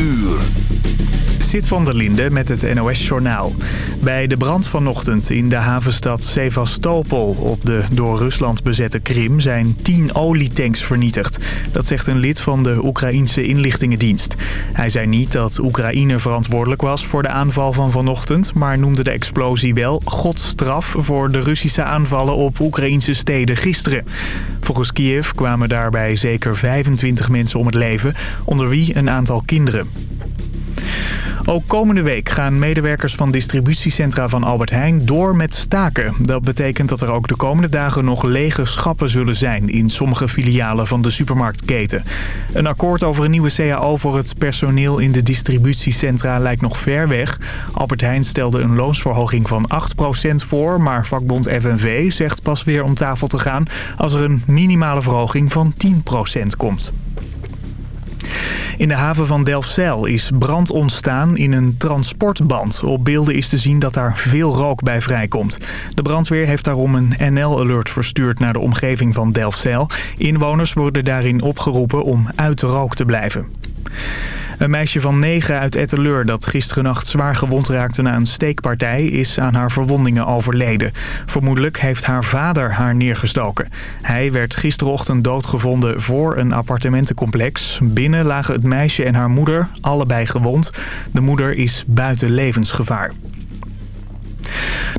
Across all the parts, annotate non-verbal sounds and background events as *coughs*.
uur. Zit van der Linde met het NOS-journaal. Bij de brand vanochtend in de havenstad Sevastopol op de door Rusland bezette Krim zijn tien olietanks vernietigd. Dat zegt een lid van de Oekraïense inlichtingendienst. Hij zei niet dat Oekraïne verantwoordelijk was voor de aanval van vanochtend... maar noemde de explosie wel godstraf voor de Russische aanvallen op Oekraïense steden gisteren. Volgens Kiev kwamen daarbij zeker 25 mensen om het leven, onder wie een aantal kinderen. Ook komende week gaan medewerkers van distributiecentra van Albert Heijn door met staken. Dat betekent dat er ook de komende dagen nog lege schappen zullen zijn in sommige filialen van de supermarktketen. Een akkoord over een nieuwe CAO voor het personeel in de distributiecentra lijkt nog ver weg. Albert Heijn stelde een loonsverhoging van 8% voor, maar vakbond FNV zegt pas weer om tafel te gaan als er een minimale verhoging van 10% komt. In de haven van Delfzijl is brand ontstaan in een transportband. Op beelden is te zien dat daar veel rook bij vrijkomt. De brandweer heeft daarom een NL-alert verstuurd naar de omgeving van Delfzijl. Inwoners worden daarin opgeroepen om uit de rook te blijven. Een meisje van 9 uit Etteleur dat gisterennacht zwaar gewond raakte na een steekpartij is aan haar verwondingen overleden. Vermoedelijk heeft haar vader haar neergestoken. Hij werd gisterochtend doodgevonden voor een appartementencomplex. Binnen lagen het meisje en haar moeder, allebei gewond. De moeder is buiten levensgevaar.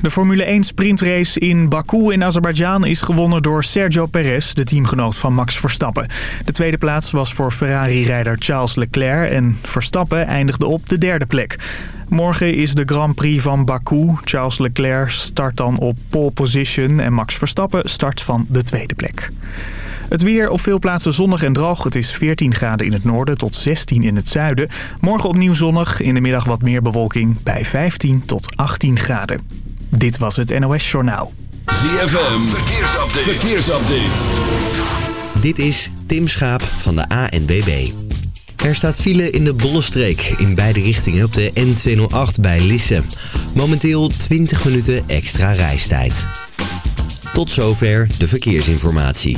De Formule 1 sprintrace in Baku in Azerbeidzjan is gewonnen door Sergio Perez, de teamgenoot van Max Verstappen. De tweede plaats was voor Ferrari-rijder Charles Leclerc en Verstappen eindigde op de derde plek. Morgen is de Grand Prix van Baku. Charles Leclerc start dan op pole position en Max Verstappen start van de tweede plek. Het weer op veel plaatsen zonnig en droog. Het is 14 graden in het noorden tot 16 in het zuiden. Morgen opnieuw zonnig, in de middag wat meer bewolking bij 15 tot 18 graden. Dit was het NOS Journaal. ZFM, verkeersupdate. verkeersupdate. Dit is Tim Schaap van de ANWB. Er staat file in de Bollestreek in beide richtingen op de N208 bij Lisse. Momenteel 20 minuten extra reistijd. Tot zover de verkeersinformatie.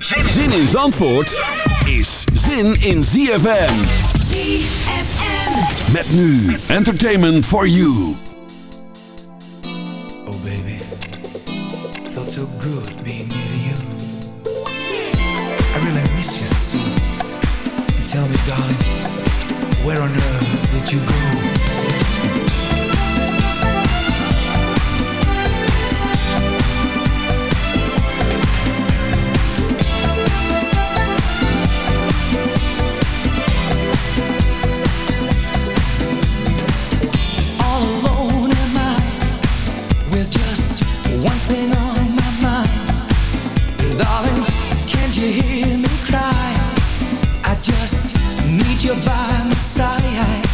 Zin in Zandvoort is zin in ZFM. ZFM. Met nu Entertainment for You. Oh baby, felt so good being near to you. I really miss you so. Tell me, darling, where on earth did you go? Darling, can't you hear me cry? I just need you by my side.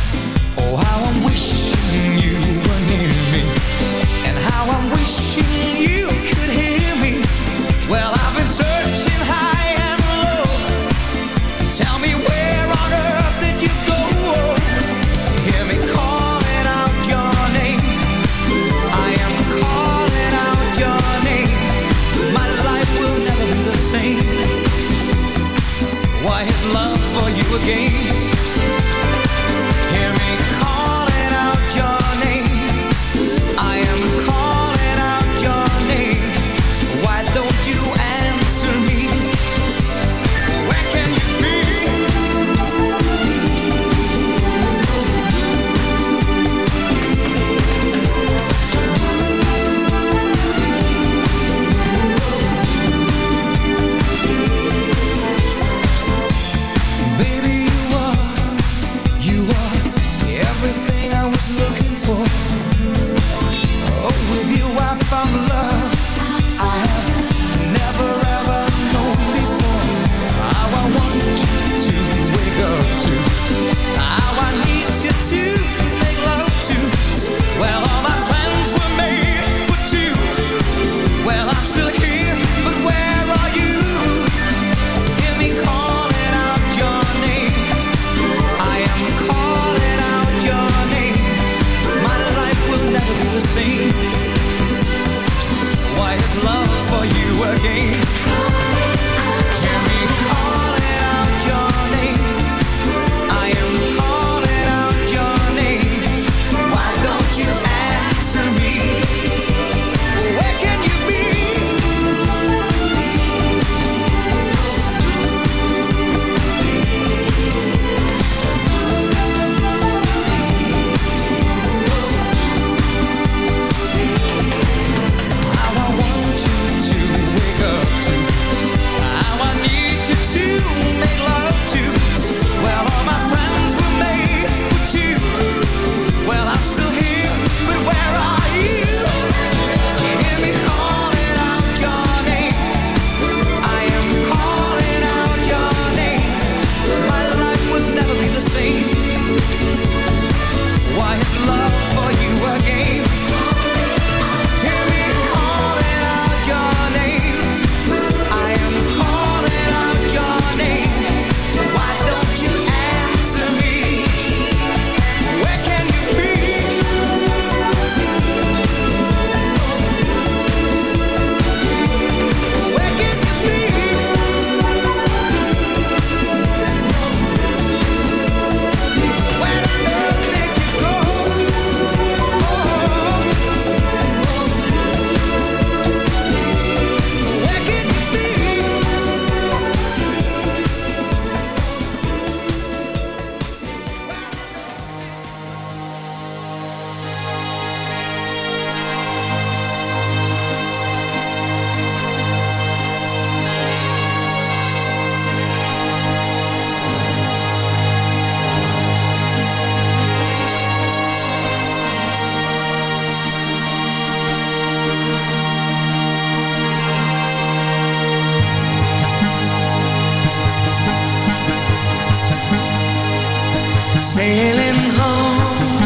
Sailing home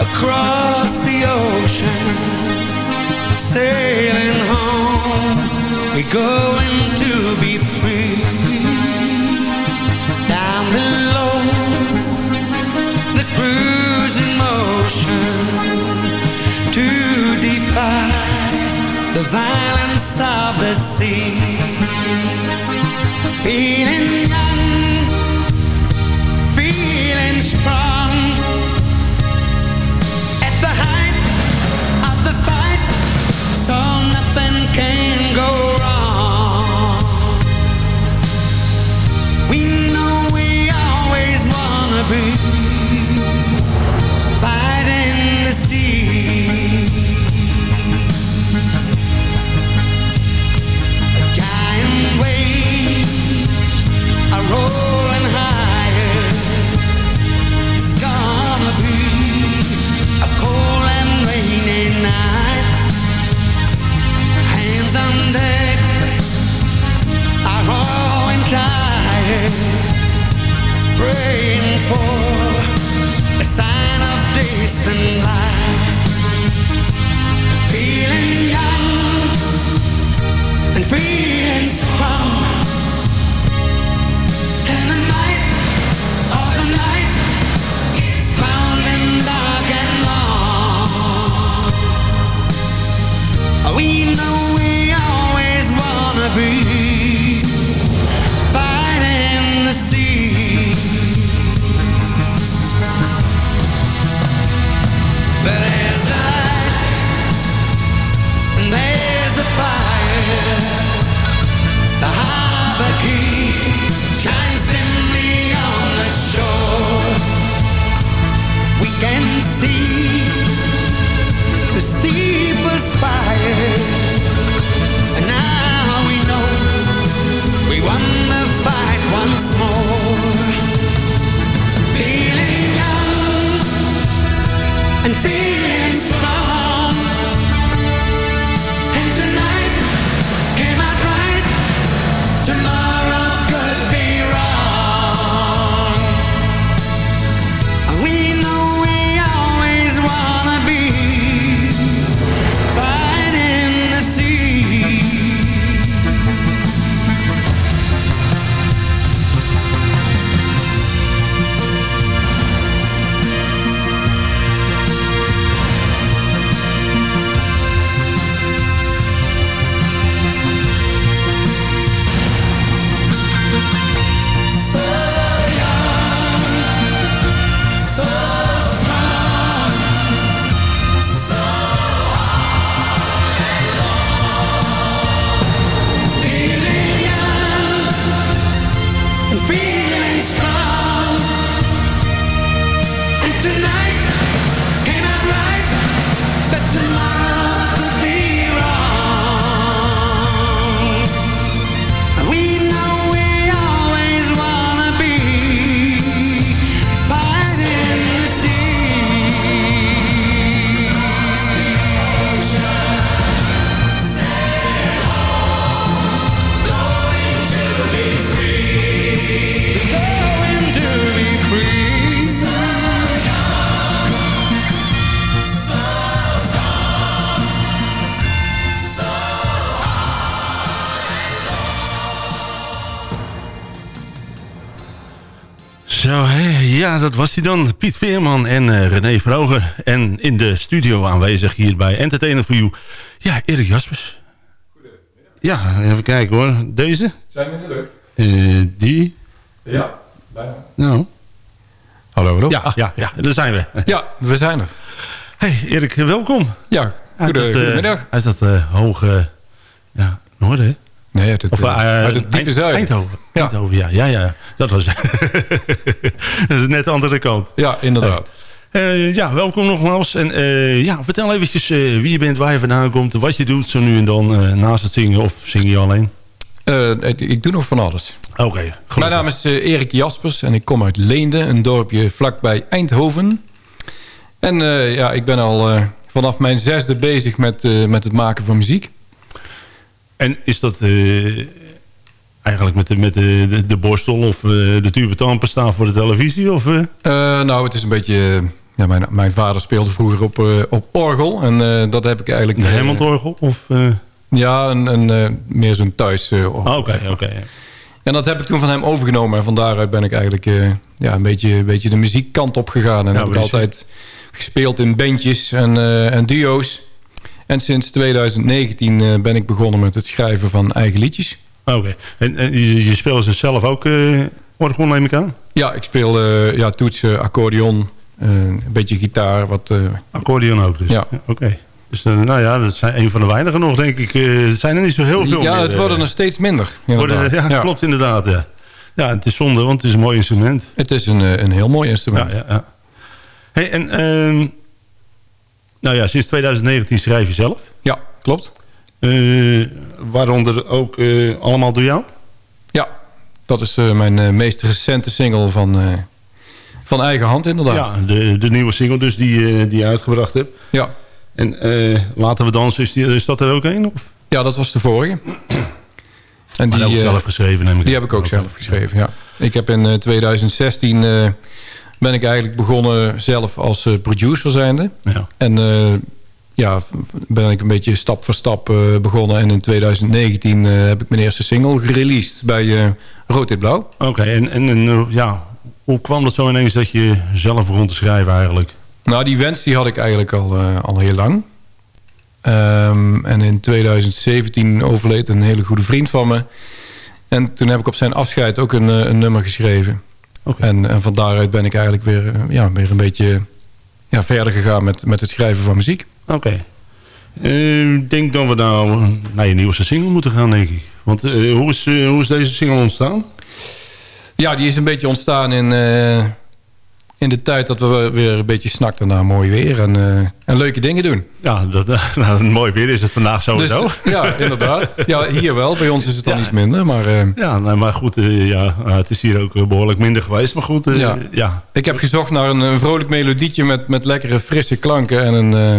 across the ocean, sailing home. We're going to be free. Down below, the cruising motion to defy the violence of the sea. Feeling praying for a sign of distant light. Feeling young and feeling strong. Dat was hij dan. Piet Veerman en eh, René Vroger. En in de studio aanwezig hier bij Entertainment for You. Ja, Erik Jaspers. Ja, even kijken hoor. Deze? Zijn we in de lucht? Eh, die? Ja, bijna. Nou. Hallo Rob. Ja, ja, ja, daar zijn we. Ja, we zijn er. Hey Erik, welkom. Ja, Uit dat, eh, goedemiddag. Uit dat eh, hoge ja, noorden, hè? Nee, uit het, Of eh, uit het diepe zuiden. Eindhoven. Ja. Eindhoven, ja. Ja, ja. Dat was... *laughs* dat is net de andere kant. Ja, inderdaad. Eh, ja, welkom nogmaals. En ja, vertel eventjes wie je bent, waar je vandaan komt, wat je doet zo nu en dan naast het zingen of zing je alleen? Ik, doe nog van alles. Oké, gelukkig. Mijn naam is Erik Jaspers en ik kom uit Leende, een dorpje vlakbij Eindhoven. En ja, ik ben al vanaf mijn zesde bezig met, met het maken van muziek. En is dat... eh, eigenlijk met de, met de, de, de borstel of eh, de tube tampen staan voor de televisie? Of, eh? Nou, het is een beetje... Ja, mijn, mijn vader speelde vroeger op, op orgel. En dat heb ik eigenlijk... een Hammond-orgel? Of? Ja, een, een, meer zo'n thuis orgel. Ah, Oké, oké. ja. En dat heb ik toen van hem overgenomen. En van daaruit ben ik eigenlijk ja, een, beetje, een beetje de muziekkant op gegaan. En Ja, heb ik altijd gespeeld in bandjes en, en duo's. En sinds 2019 eh, ben ik begonnen met het schrijven van eigen liedjes. Oké. En, en je, je speelt dus zelf ook eh orgel, neem ik aan? Ja, ik speel eh, ja, toetsen, accordeon, een beetje gitaar. Wat, Accordeon ook dus? Ja. Oké. Dus nou ja, dat zijn een van de weinigen nog, denk ik. Het zijn er niet zo heel veel ja, meer, het worden er steeds minder. worden- ja, klopt inderdaad, ja. Ja, het is zonde, want het is een mooi instrument. Het is een, een heel mooi Ja, instrument. ja, ja. Hey, en ehm, nou ja, sinds 2019 schrijf je zelf. Ja, klopt. Eh, waaronder ook eh, allemaal door jou? Ja, dat is eh, mijn meest recente single van, van eigen hand inderdaad. Ja, de, de nieuwe single dus die, die je uitgebracht hebt. Ja. En Laten we dansen, is, die, is dat er ook een? Of? Ja, dat was de vorige. En die, ook eh, zelf geschreven, neem ik die heb ik ook zelf geschreven, ja. Ik heb in eh, 2016 eh, ben ik eigenlijk begonnen zelf als eh, producer zijnde. Ja. En eh, ja, ben ik een beetje stap voor stap eh, begonnen. En in 2019 eh, heb ik mijn eerste single gereleased bij Rood Dit Blauw. Oké, en, en, en, ja, hoe kwam dat zo ineens dat je zelf begon te schrijven eigenlijk? Nou, die wens die had ik eigenlijk al, al heel lang. Ehm, en in 2017 overleed een hele goede vriend van me. En toen heb ik op zijn afscheid ook een, een nummer geschreven. En, en van daaruit ben ik eigenlijk weer, eh, ja, weer een beetje ja, verder gegaan met, met het schrijven van muziek. Oké. Eh, Ik denk dat we nou naar je nieuwste single moeten gaan, denk ik. Want eh, hoe, is, hoe is deze single ontstaan? Ja, die is een beetje ontstaan in, in de tijd dat we weer een beetje snakten naar mooi weer en, eh, en leuke dingen doen. Ja, dat, *laughs* nou, mooi weer is het vandaag sowieso. Dus, ja, *laughs* inderdaad. Ja, hier wel. Bij ons is het dan Ja. iets minder. Maar eh, Ja, nou, maar goed, eh, ja, eh, het is hier ook eh, behoorlijk minder geweest. Maar goed, eh, Ja. ja. ik heb gezocht naar een, een vrolijk melodietje met, met lekkere frisse klanken en een, eh,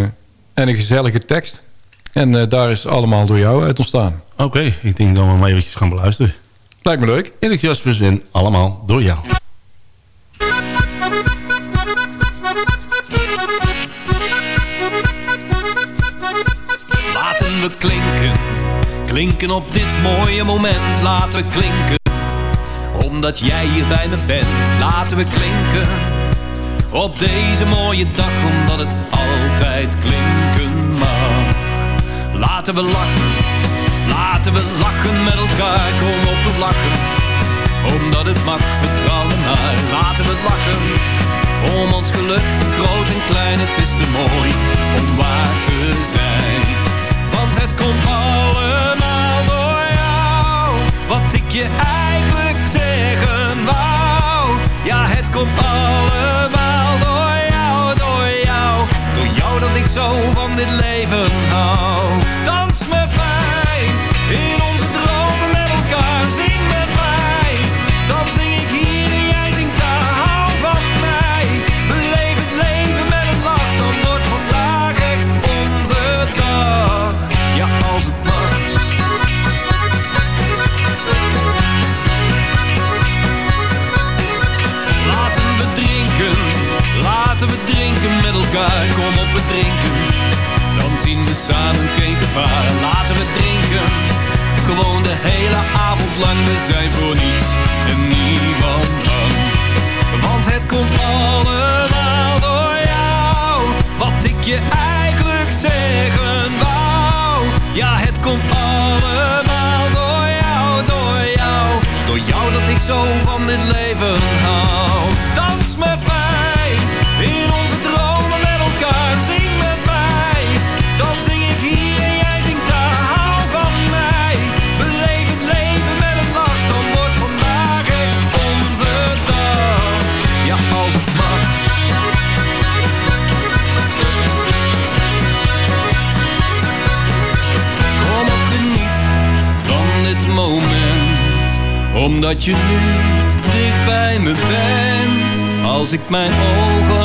en een gezellige tekst. En eh, daar is allemaal door jou uit ontstaan. Oké, ik denk dat we maar eventjes gaan beluisteren. Lijkt me leuk. Erik Jaspers en allemaal door jou. Laten we klinken, klinken op dit mooie moment. Laten we klinken, omdat jij hier bij me bent. Laten we klinken, op deze mooie dag, omdat het altijd klinken mag. Laten we lachen, laten we lachen met elkaar. Kom op, we lachen, omdat het mag. Vertrouw me maar, laten we lachen. Om ons geluk, groot en klein, het is te mooi om waar te zijn. Want het komt allemaal door jou, wat ik je eigenlijk zeggen wou. Ja, het komt allemaal door jou, door jou. Door jou dat ik zo van dit leven hou. Samen geen gevaar. Laten we drinken, gewoon de hele avond lang. We zijn voor niets en niemand bang. Want het komt allemaal door jou. Wat ik je eigenlijk zeggen wou. Ja, het komt allemaal door jou, door jou. Door jou dat ik zo van dit leven hou. Dans met Omdat je nu dicht bij me bent. Als ik mijn ogen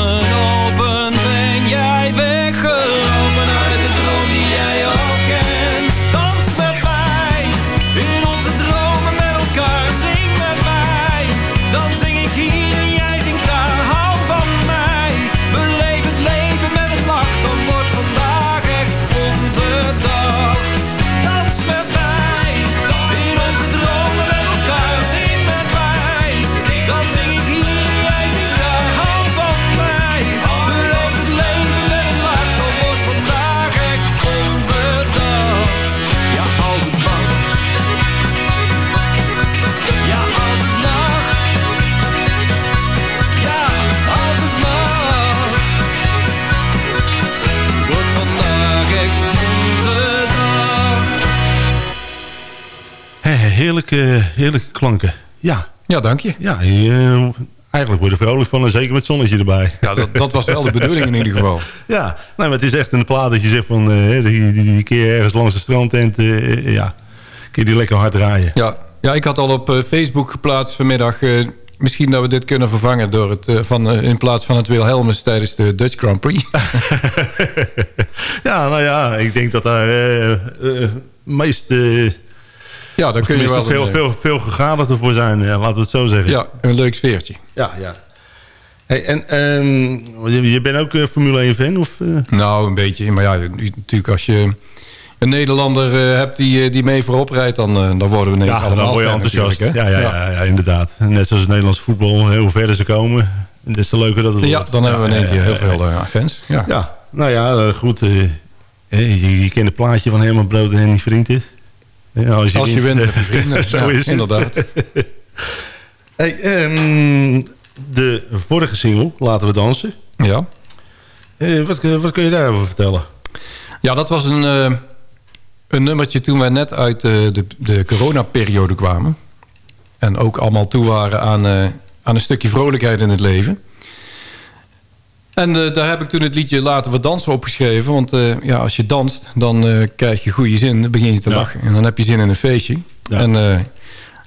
heerlijke, heerlijke klanken. Ja. Ja, dank je. Ja, je, eh, eigenlijk word je er vrolijk van en zeker met zonnetje erbij. Ja, dat, dat was wel de bedoeling in ieder geval. *laughs* Ja, nou, maar het is echt een plaat dat je zegt van... eh, die, die, die keer ergens langs de strandtent, eh, ja, kun je die lekker hard draaien. Ja, ja ik had al op eh, Facebook geplaatst vanmiddag... eh, misschien dat we dit kunnen vervangen door het, eh, van, eh, in plaats van het Wilhelmus tijdens de Dutch Grand Prix. *laughs* Ja, nou ja, ik denk dat daar eh eh, meest... eh, ja, dan kun je wel veel, veel, veel gegadigder voor zijn, ja, laten we het zo zeggen. ja, een leuk sfeertje. ja. ja. Hey, en ehm, je, bent ook eh, Formule 1-fan? Of, eh? Nou, een beetje. Maar ja, natuurlijk als je een Nederlander eh, hebt die, eh, die mee voorop rijdt... dan, eh, dan worden we Ja, dan allemaal word je fan enthousiast. Ja, ja, ja, ja, inderdaad. Net zoals het Nederlands voetbal, hoe verder ze komen, des te leuker dat het Ja, wordt. dan hebben we in één keer heel veel eh, fans. Ja. Nou ja, eh, goed. eh, eh, je, je kent het plaatje van Herman Brood en Henny Vrienden. Ja, als je Als je wint, heb je vrienden. *laughs* Zo Ja, is het. inderdaad. *laughs* Hey, ehm, de vorige single, Laten we dansen. Ja. Eh, wat, eh, wat kun je daarover vertellen? Ja, dat was een, eh, een nummertje toen wij net uit de, de coronaperiode kwamen. En ook allemaal toe waren aan, aan een stukje vrolijkheid in het leven. En eh, daar heb ik toen het liedje Laten we dansen opgeschreven. Want eh, ja, als je danst, dan eh, krijg je goede zin. Dan begin je te Ja. lachen. En dan heb je zin in een feestje. Ja. En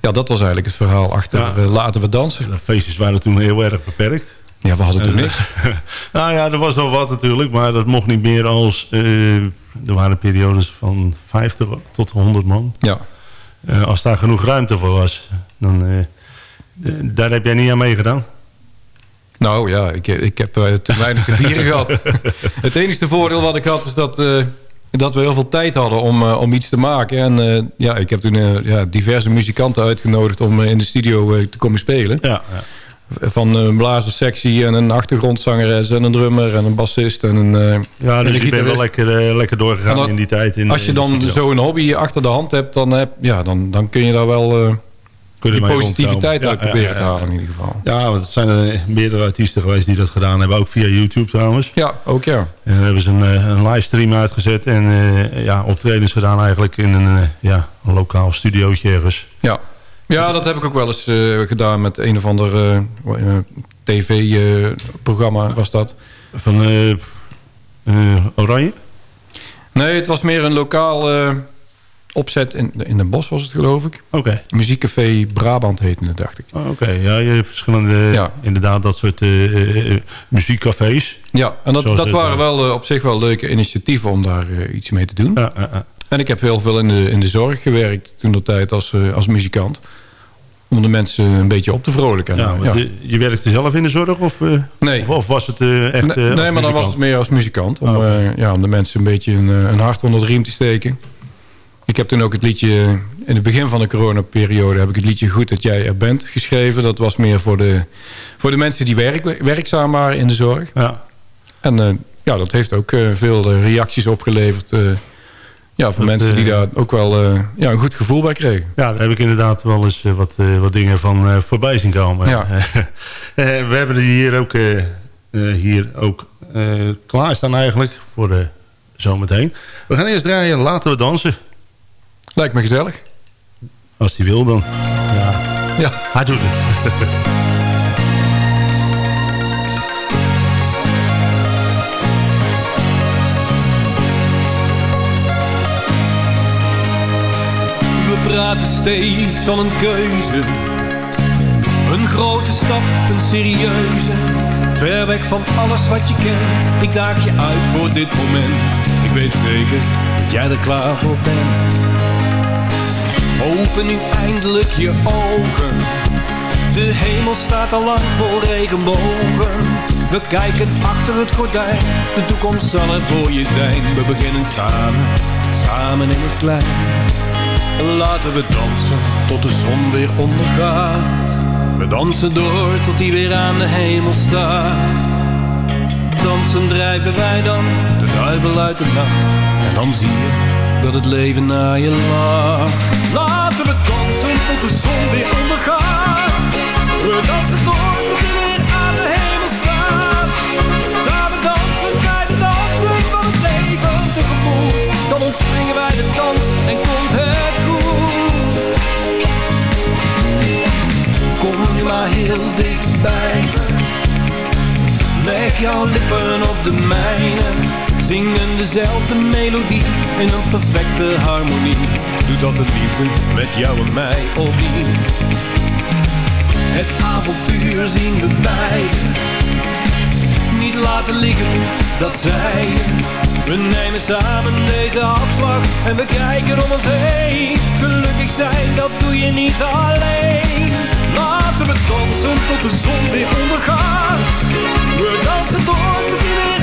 ja, dat was eigenlijk het verhaal achter Ja. Laten we dansen. De feestjes waren toen heel erg beperkt. Ja, we hadden toen niks. *laughs* nou ja, er was wel wat natuurlijk, maar dat mocht niet meer als... er waren periodes van 50 tot 100 man. Ja. Als daar genoeg ruimte voor was, dan... daar heb jij niet aan meegedaan? Nou ja, ik, ik heb eh, te weinig te vieren gehad. *laughs* Het enige voordeel wat ik had is dat, eh, dat we heel veel tijd hadden om, eh, om iets te maken. En ja, ik heb toen ja, diverse muzikanten uitgenodigd om in de studio te komen spelen. Ja, ja. Van een blazerssectie en een achtergrondzangeres en een drummer en een bassist en een... ja dus je bent wel lekker, lekker doorgegaan in die tijd. In, Als je in dan zo'n hobby achter de hand hebt, dan, heb, ja, dan, dan kun je daar wel die positiviteit uit proberen te halen in ieder geval. Ja, want het zijn er meerdere artiesten geweest die dat gedaan hebben. Ook via YouTube trouwens. Ja, ook ja. En dan hebben ze een, eh, een livestream uitgezet. En eh, ja, optredens gedaan eigenlijk in een, eh, ja, een lokaal studiootje ergens. Ja. ja, dat heb ik ook wel eens gedaan met een of ander tv-programma was dat. Van Oranje? Nee, het was meer een lokaal opzet in, in Den Bosch was het geloof ik. Oké. Muziekcafé Brabant heette het, dacht ik. Oh, Oké, ja, je hebt verschillende, Ja. inderdaad, dat soort eh, eh, muziekcafés. Ja, en dat, Zoals dat waren eh. wel eh, op zich wel leuke initiatieven om daar eh, iets mee te doen. Ja, ja, ja. En ik heb heel veel in de, in de zorg gewerkt toen de tijd als, eh, als muzikant. Om de mensen een beetje op te vrolijken. Ja, want je, werkte zelf in de zorg? Of, eh, Nee. of, of was het eh, echt Nee, eh, maar dan was het meer als muzikant. Om, Oh, eh, ja, om de mensen een beetje een, eh, een hart onder de riem te steken. Ik heb toen ook het liedje... In het begin van de coronaperiode heb ik het liedje Goed dat jij er bent geschreven. Dat was meer voor de, voor de mensen die werk, werkzaam waren in de zorg. Ja. En eh, ja, dat heeft ook eh, veel eh, reacties opgeleverd. ja, Dat, mensen die daar ook wel ja, een goed gevoel bij kregen. Ja, daar heb ik inderdaad wel eens wat, wat dingen van voorbij zien komen. Ja. *laughs* We hebben die hier ook, hier ook klaarstaan eigenlijk voor de zometeen. We gaan eerst draaien Laten we dansen. Lijkt me gezellig. Als hij wil dan. Ja, Ja. hij doet het. We praten steeds van een keuze. Een grote stap, een serieuze. Ver weg van alles wat je kent. Ik daag je uit voor dit moment. Ik weet zeker dat jij er klaar voor bent. Open nu eindelijk je ogen. De hemel staat al lang vol regenbogen. We kijken achter het gordijn. De toekomst zal er voor je zijn. We beginnen samen, samen in het klein. Laten we dansen tot de zon weer ondergaat. We dansen door tot die weer aan de hemel staat. Dansen drijven wij dan de duivel uit de nacht. En dan zie je dat het leven naar je lacht. Laten we dansen tot de zon weer ondergaat. We dansen door die weer aan de hemel staat. Samen dansen, bij de dansen van het leven tegemoet. Dan ontspringen wij de dans en komt het goed. maar heel dichtbij. Leg jouw lippen op de mijne, zingen dezelfde melodie in een perfecte harmonie. Doe dat het liefde met jou en mij opnieuw. Het avontuur zien we beiden. Niet laten liggen, dat zei je. We nemen samen deze afslag en we kijken om ons heen. Gelukkig zijn, dat doe je niet alleen. Laten we dansen tot de zon weer ondergaat. We dansen door tot die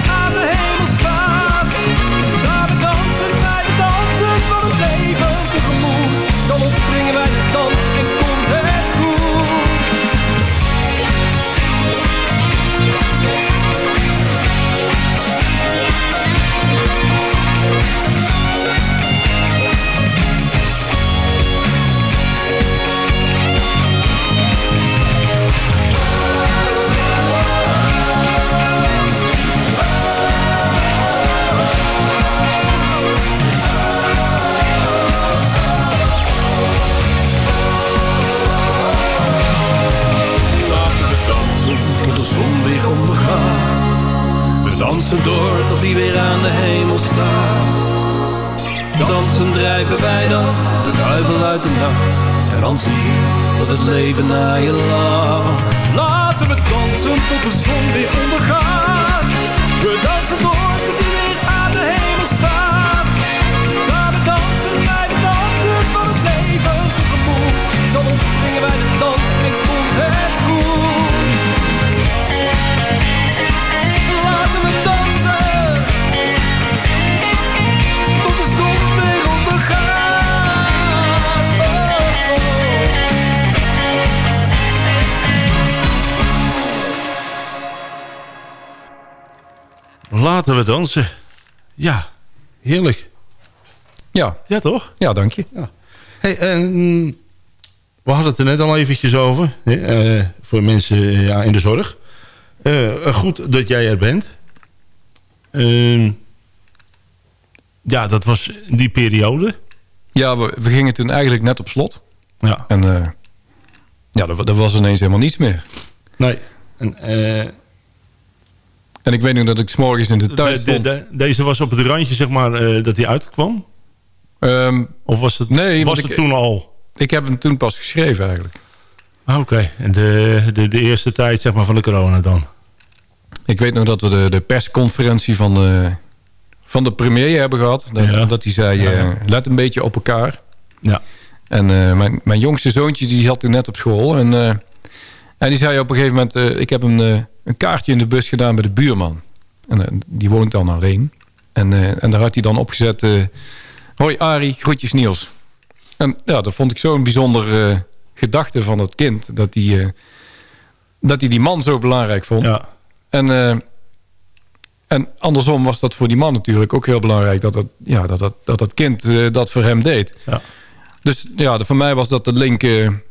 Dat het leven naar je lacht. Laten we dansen tot de zon weer ondergaat. Laten we dansen. Ja, heerlijk. Ja, Ja, toch? ja dank je. Hey, en, we hadden het er net al eventjes over. hè, eh, voor mensen eh, ja, in de zorg. Eh, goed dat jij er bent. Ehm, ja, dat was die periode. Ja, we, we gingen toen eigenlijk net op slot. Ja. En eh, ja, er, er was ineens helemaal niets meer. Nee. En, eh, En ik weet nog dat ik 's morgens in de tuin de- stond. de- deze was op het randje, zeg maar, eh, dat hij uitkwam? Ehm, Of was het, Nee, was het ik- toen al? ik heb hem toen pas geschreven eigenlijk. Ah, Oké, en de, de, de eerste tijd zeg maar, van de corona dan? Ik weet nog dat we de, de persconferentie van de, van de premier hebben gehad. Dat, Ja. dat hij zei, Ja. eh, let een beetje op elkaar. Ja. En eh, mijn, mijn jongste zoontje die zat toen net op school. En, en die zei op een gegeven moment... ik heb eh, een kaartje in de bus gedaan bij de buurman. En eh, die woont dan alleen. En, eh, en daar had hij dan opgezet... eh, Hoi Arie, groetjes Niels. En ja, dat vond ik zo'n bijzonder eh, gedachte van het kind. Dat hij, dat hij die man zo belangrijk vond. Ja. En, en andersom was dat voor die man natuurlijk ook heel belangrijk... dat dat, ja, dat, dat, dat, dat kind dat voor hem deed. Ja. Dus ja, voor mij was dat de link...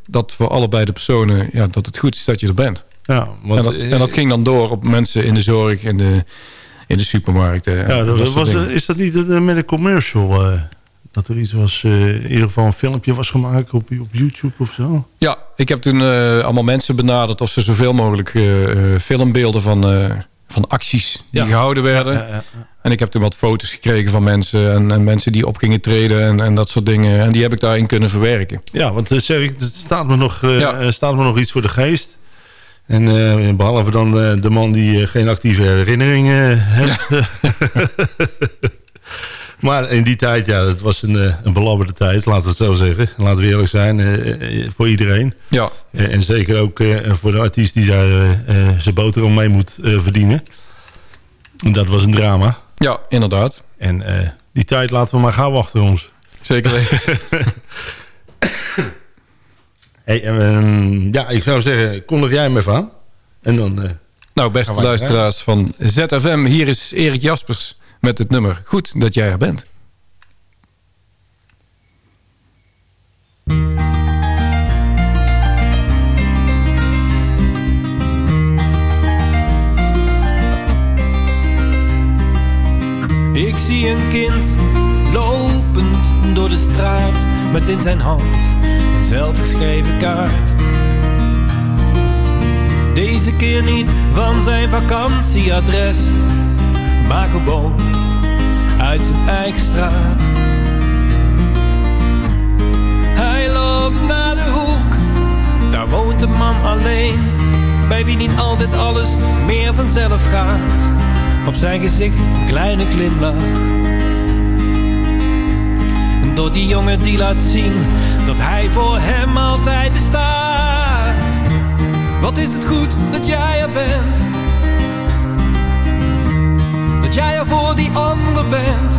dat voor allebei de personen... Ja, dat het goed is dat je er bent. Ja, want, en, dat, en dat ging dan door op mensen in de zorg... in de, in de supermarkten. en Ja, dat was, is dat niet eh, met een commercial? eh, dat er iets was, eh, in ieder geval een filmpje was gemaakt op, op YouTube of zo? Ja, ik heb toen allemaal mensen benaderd... of ze zoveel mogelijk filmbeelden van, van acties die Ja. gehouden werden... Ja, ja, En ik heb toen wat foto's gekregen van mensen... en, en mensen die op gingen treden en, en dat soort dingen. En die heb ik daarin kunnen verwerken. ja want zeg ik, het staat me, nog, staat me nog iets voor de geest. En eh, behalve dan eh, de man die eh, geen actieve herinneringen heeft. *laughs* maar in die tijd, ja, het was een, een belabberde tijd, laten we het zo zeggen. Laten we eerlijk zijn, voor iedereen. Ja, en zeker ook voor de artiest die daar zijn boterham mee moet verdienen. Dat was een drama. ja inderdaad. En die tijd laten we maar gauw achter ons. Zeker weten. *laughs* Hey, ehm, ja, ik zou zeggen, kondig jij hem even aan. En dan... eh, nou, beste luisteraars van ZFM. Hier is Erik Jaspers met het nummer. Goed dat jij er bent. Ik zie een kind met in zijn hand een zelfgeschreven kaart. deze keer niet van zijn vakantieadres, maar gewoon uit zijn eigen straat. Hij loopt naar de hoek, daar woont een man alleen, bij wie niet altijd alles meer vanzelf gaat. Op zijn gezicht een kleine glimlach. Door die jongen die laat zien dat hij voor hem altijd bestaat. Wat is het goed dat jij er bent? Dat jij er voor die ander bent.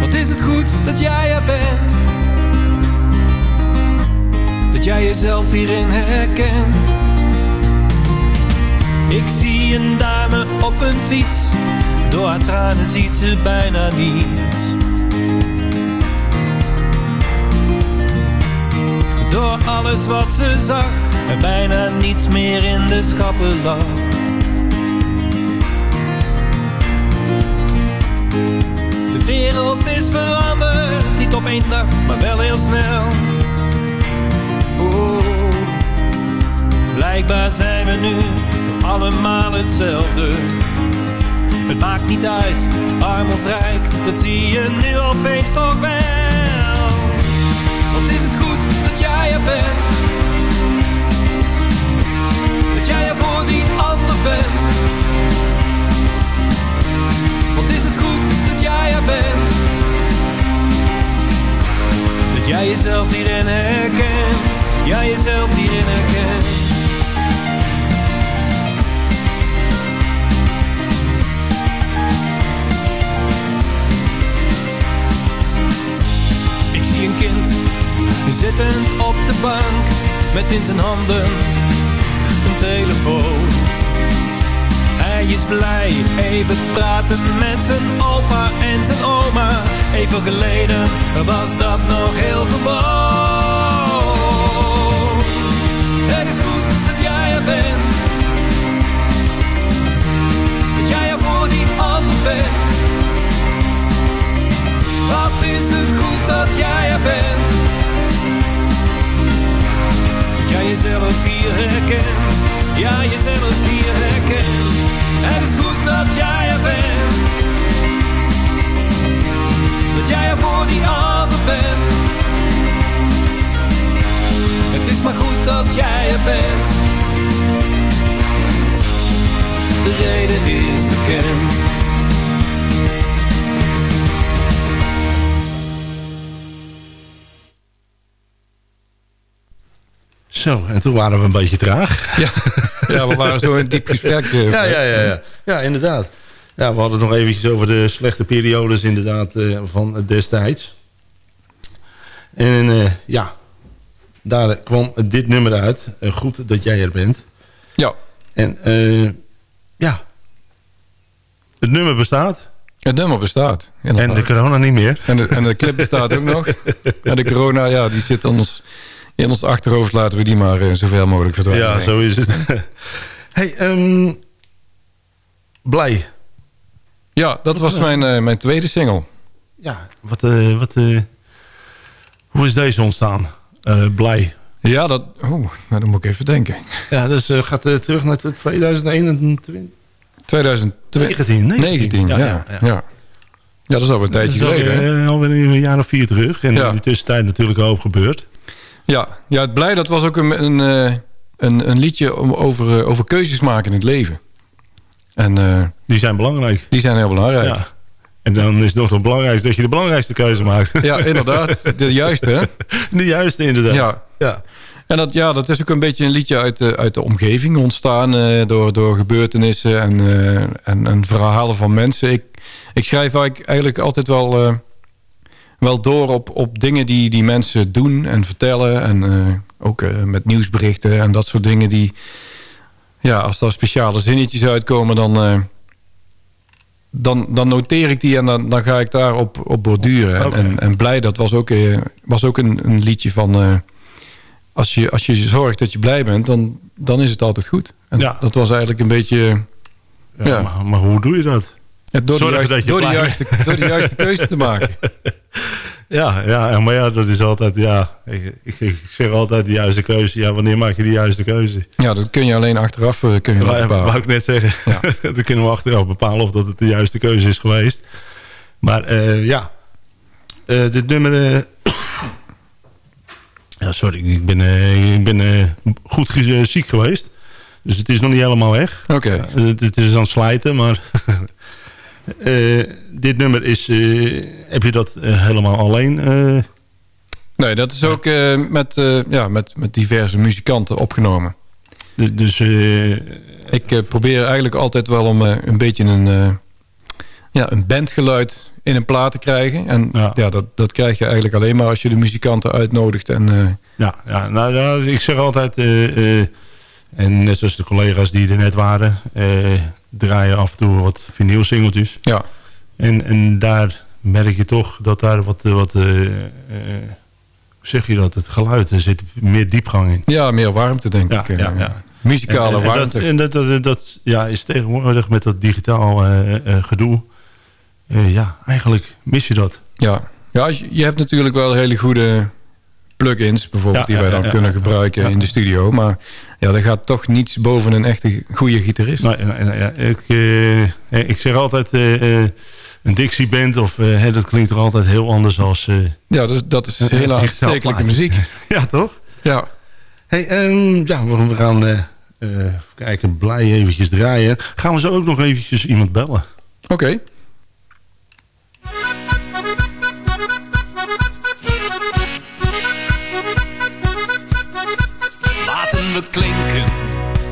Wat is het goed dat jij er bent? Dat jij jezelf hierin herkent. Ik zie een dame op een fiets. Door haar tranen ziet ze bijna niets. Door alles wat ze zag, er bijna niets meer in de schappen lag. De wereld is veranderd, niet op één dag, maar wel heel snel. Oh, blijkbaar zijn we nu allemaal hetzelfde. Het maakt niet uit, arm of rijk, dat zie je nu opeens toch wel. Wat is het goed dat jij er bent? Dat jij er voor die ander bent. Wat is het goed dat jij er bent? Dat jij jezelf hierin herkent, jij jezelf hierin herkent. Zittend op de bank met in zijn handen een telefoon. Hij is blij even praten met zijn opa en zijn oma. Even geleden was dat nog heel gewoon. Het is goed dat jij er bent. Dat jij er voor die ander bent. Wat is het goed dat jij er bent? Jezelf hier herkent, ja jezelf hier herkent. Het is goed dat jij er bent. Dat jij er voor die ander bent. Het is maar goed dat jij er bent. De reden is bekend. Zo, en toen waren we een beetje traag. Ja, ja we waren zo in diep gesprek. eh, Ja, ja, ja, ja. ja inderdaad. Ja, we hadden het nog eventjes over de slechte periodes inderdaad eh, van destijds. En eh, ja, daar kwam dit nummer uit. Eh, goed dat jij er bent. Ja, En eh, ja, het nummer bestaat. het nummer bestaat. En de corona niet meer. En de, en de clip bestaat ook nog. *laughs* En de corona, ja, die zit ons, in ons achterhoofd. Laten we die maar eh, zoveel mogelijk verdwijnen. Ja, zo is het. *laughs* hey, ehm, blij. Ja, dat was mijn, eh, mijn tweede single. Ja, wat, eh, wat, hoe is deze ontstaan? Blij. Ja, dat... Oh, nou, dan moet ik even denken. Ja, dus gaat terug naar 2021. 2019, 19, 19, ja. Ja, Ja, ja, ja. dat is alweer een tijdje geleden. alweer, een jaar of vier terug. En Ja. in de tussentijd natuurlijk hoop gebeurd. Ja, ja, het blij, dat was ook een, een, eh, een, een liedje over, eh, over keuzes maken in het leven. En eh, Die zijn belangrijk. die zijn heel belangrijk. Ja. En dan is het nog het belangrijkste dat je de belangrijkste keuze maakt. *laughs* Ja, inderdaad. De juiste, hè? *laughs* De juiste inderdaad. Ja. ja. En dat, ja, dat is ook een beetje een liedje uit de, uit de omgeving ontstaan. door, door gebeurtenissen en, en, en verhalen van mensen. Ik, ik schrijf eigenlijk, eigenlijk altijd wel, wel door op, op dingen die, die mensen doen en vertellen. En eh, ook eh, met nieuwsberichten en dat soort dingen. Die, ja, als daar speciale zinnetjes uitkomen, dan, eh, dan, dan noteer ik die en dan, dan ga ik daarop op borduren. En, en, en blij, dat was ook, was ook een, een liedje van... als, je, als je zorgt dat je blij bent, dan, dan is het altijd goed. En Ja. dat was eigenlijk een beetje... Ja, Ja. Maar, maar hoe doe je dat? Ja, door, de Zorgen juiste, dat je door, de juiste, door de juiste keuze te maken. *laughs* Ja, ja, maar ja, dat is altijd, ja, ik, ik, ik zeg altijd de juiste keuze. Ja, wanneer maak je de juiste keuze? Ja, dat kun je alleen achteraf uh, kun je Wou, bepalen. wou ik net zeggen. Ja. *laughs* Dan kunnen we achteraf bepalen of dat het de juiste keuze is geweest. Maar eh, ja, Eh, dit nummer... eh, *coughs* ja, sorry, ik ben, eh, ik ben eh, goed eh, ziek geweest. Dus het is nog niet helemaal weg. Oké. Eh, het, het is aan het slijten, maar... *laughs* eh, dit nummer is... eh, heb je dat eh, helemaal alleen... Nee, dat is ook met, ja, met, met diverse muzikanten opgenomen. de- dus... Ik probeer eigenlijk altijd wel om een beetje een, ja, een bandgeluid in een plaat te krijgen. En Ja. ja, dat, dat krijg je eigenlijk alleen maar als je de muzikanten uitnodigt. En, Ja, ja, nou, ja, ik zeg altijd, en net zoals de collega's die er net waren, draaien af en toe wat vinylsingeltjes. ja, En, en daar merk je toch dat daar wat, eh, wat eh, eh, hoe zeg je dat, het geluid, er zit meer diepgang in. ja, meer warmte denk Ja, ik. ja, ja. Muzikale en, en warmte. Dat, en dat, dat, dat ja, is tegenwoordig met dat digitaal gedoe, ja, eigenlijk mis je dat. Ja, ja je hebt natuurlijk wel hele goede plugins bijvoorbeeld... Ja, die wij dan ja, kunnen ja. gebruiken in de studio. Maar ja, er gaat toch niets boven een echte goede gitarist. Nou, ik, eh, eh, ik zeg altijd, eh, een Dixie band, of, dat klinkt toch altijd heel anders als... Ja, dat is, dat is hele aanstekelijke muziek. *laughs* ja, toch? Ja. Hey, ehm, ja, we, gaan kijken, blij eventjes draaien. Gaan we zo ook nog eventjes iemand bellen? Oké. We klinken,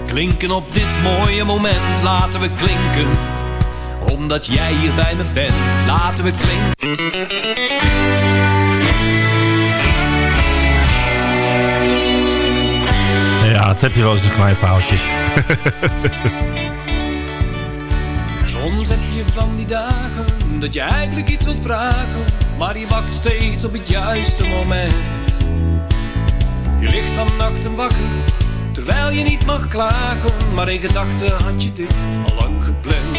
klinken op dit mooie moment. Laten we klinken, omdat jij hier bij me bent. Laten we klinken. Ja, het heb je wel eens een klein foutje. Soms heb je van die dagen dat je eigenlijk iets wilt vragen, maar je wacht steeds op het juiste moment. Je ligt dan nachten wakker, terwijl je niet mag klagen, maar in gedachten had je dit al lang gepland.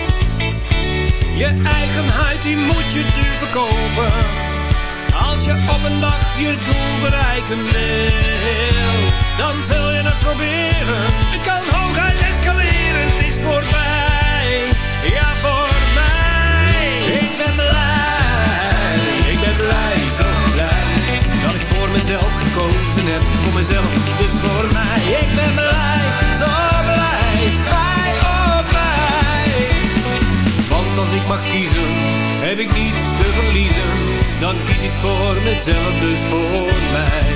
Je eigenheid die moet je duur verkopen, als je op een dag je doel bereiken wil. Dan zul je het proberen, het kan hooguit escaleren, het is voorbij. Ja, voor voor mezelf gekozen heb, voor mezelf, dus voor mij. Ik ben blij, zo blij, blij, oh blij. Want als ik mag kiezen, heb ik niets te verliezen. Dan kies ik voor mezelf, dus voor mij.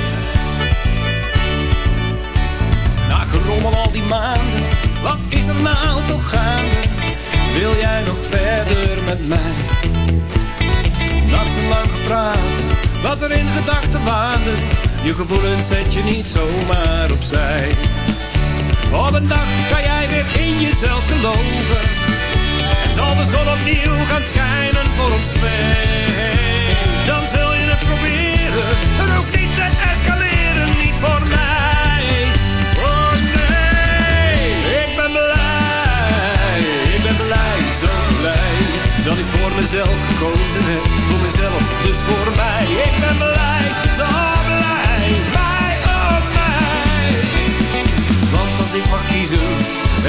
Na gerommel al die maanden, wat is er nou toch gaande? Wil jij nog verder met mij? Nachtenlang gepraat, wat er in gedachten waande. Je gevoelens zet je niet zomaar opzij. Op een dag kan jij weer in jezelf geloven. En zal de zon opnieuw gaan schijnen voor ons twee. Dan zul je het proberen, het hoeft niet te escaleren, niet voor mij. Mezelf gekozen voor mezelf, dus voor mij. Ik ben blij, zo blij, mij, oh mij. Want als ik mag kiezen,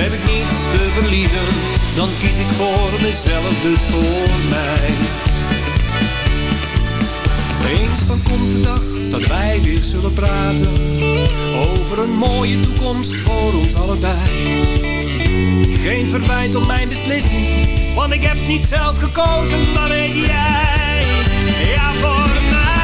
heb ik niets te verliezen. Dan kies ik voor mezelf, dus voor mij. Eens dan komt de dag dat wij weer zullen praten. Over een mooie toekomst voor ons allebei. Geen verwijt op mijn beslissing, want ik heb niet zelf gekozen, maar ik jij. Ja, voor mij.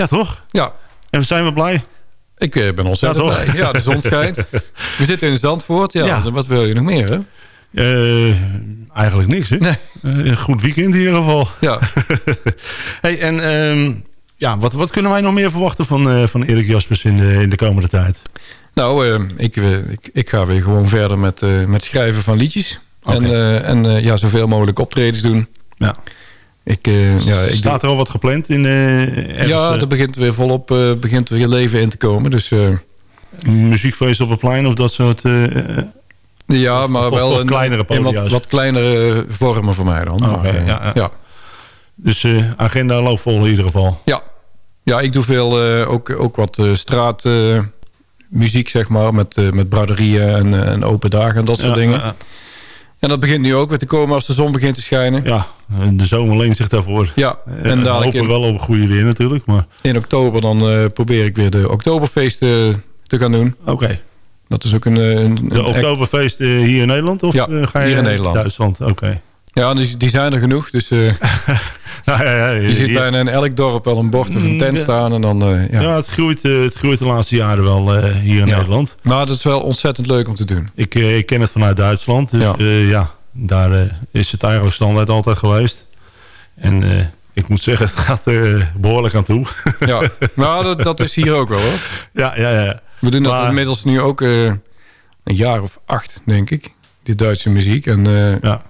Ja, toch? ja. En zijn we blij? Ik eh, ben ontzettend Ja, blij. Ja, de zon schijnt. *laughs* We zitten in Zandvoort. Ja, Ja. Wat wil je nog meer, hè? Eh, eigenlijk niks, hè? Nee. Eh, een goed weekend in ieder geval. Ja. *laughs* hey, en ehm, ja, wat, wat kunnen wij nog meer verwachten van, van Erik Jaspers in de, in de komende tijd? Nou, eh, ik, ik, ik ga weer gewoon verder met, met schrijven van liedjes. En, en ja, zoveel mogelijk optredens doen. Ja. Ik, eh, ja, ik Staat er al wat gepland in ergens, ja, eh, er begint weer volop eh, begint weer leven in te komen. Dus muziekfeest op het plein of dat soort... ja, maar of- wel of in- kleinere in wat, kleinere vormen voor mij dan. Oh, Maar, ja, ja. ja. dus agenda loopt vol in ieder geval. Ja, ja ik doe veel, ook, ook wat straatmuziek, zeg maar, met, met braderieën en, en open dagen en dat soort Ja, dingen. En dat begint nu ook weer te komen als de zon begint te schijnen. Ja, de zomer leent zich daarvoor. Ja, En en we dadelijk hopen in, wel op een goede weer natuurlijk, maar in oktober dan eh, probeer ik weer de oktoberfeesten te gaan doen. oké. Dat is ook een, eh, een, een De act. oktoberfeest eh, hier in Nederland of Ja, eh, ga je hier in Nederland. Duitsland? Oké. Ja, die, die zijn er genoeg. Dus eh, *laughs* Ja, ja, ja, je ziet bijna in elk dorp wel een bord of een Mm, tent staan. En dan, eh, ja. Ja, het groeit, eh, het groeit de laatste jaren wel hier in. Nederland. Maar dat is wel ontzettend leuk om te doen. Ik, ik ken het vanuit Duitsland. Dus Ja. daar is het eigenlijk standaard altijd geweest. En ik moet zeggen, *laughs* het gaat er behoorlijk aan toe. Ja, maar dat, dat is hier ook wel hoor. *laughs* ja, ja, ja. We doen dat Maar- inmiddels nu ook een jaar of acht, denk ik. Die Duitse muziek. En ja.